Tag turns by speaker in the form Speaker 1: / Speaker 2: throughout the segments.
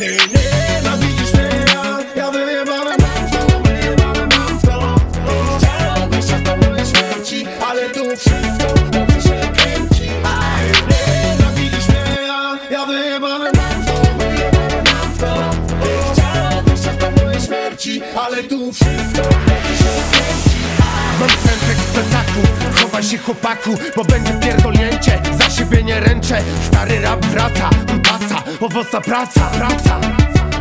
Speaker 1: Ty nienawidzisz mnie, ja, ja wyjebane mam w to, wyjebane mam w to Chciałbyś to mojej śmierci, ale tu wszystko dobrze się kręci. Ty nienawidzisz mnie, ja, ja wyjebane mam w to, wyjebane mam w to Chciałbyś to mojej śmierci, ale tu wszystko dobrze się kręci.
Speaker 2: Mam centek w plecaku, chowaj się chłopaku Bo będzie pierdolnięcie, za siebie nie ręczę. Stary rap wraca, owocna praca, praca.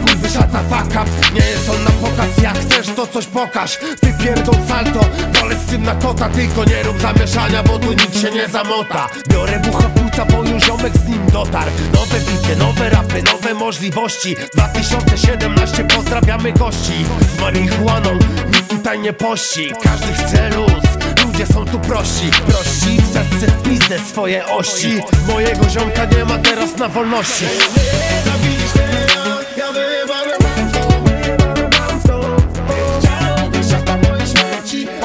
Speaker 2: Kurwy szata fuck up, nie jest on na pokaz. Jak chcesz to coś pokaż, ty pierdol salto. Polec z tym na kota, tylko nie rób zamieszania Bo tu nikt się nie zamota. Biorę bucha płuca, bo już ziomek z nim dotarł. Nowe bity, nowe rapy, nowe możliwości. 2017 pozdrawiamy gości. Z marihuaną nikt tutaj nie pości. Każdy chce luz, ludzie są tu prości. Prości, w serce pizdę swoje ości. Mojego ziomka nie ma teraz na wolności.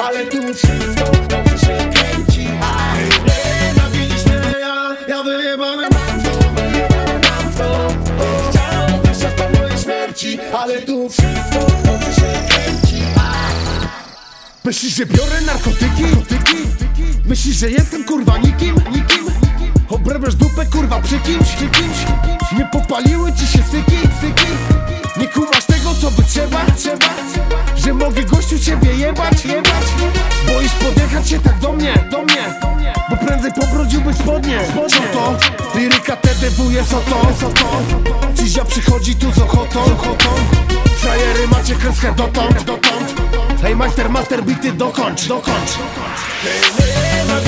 Speaker 1: Ale tu wszystko dobrze się kręci Nienawidzisz mnie, ja, ja wyjebane mam w to, wyjebane mam w to Chciałbyś to mojej śmierci, ale tu wszystko dobrze się kręci
Speaker 2: Myślisz, że biorę narkotyki? narkotyki? Myślisz, że jestem kurwa nikim? nikim? Dupę kurwa przy kimś? Przy kimś? Nie popaliły ci się styki? styki? Nie kumasz tego co by trzeba? trzeba? Że mogę gościu ciebie jebać? jebać? Boisz podjechać się tak do mnie? do mnie? Bo prędzej pobrudziłby spodnie Co to? Liryka TDW jest oto Cizia przychodzi tu z ochotą, z ochotą. Frajery macie kreskę dotąd Hej master, bity dokończ, dokończ.
Speaker 1: Mnie,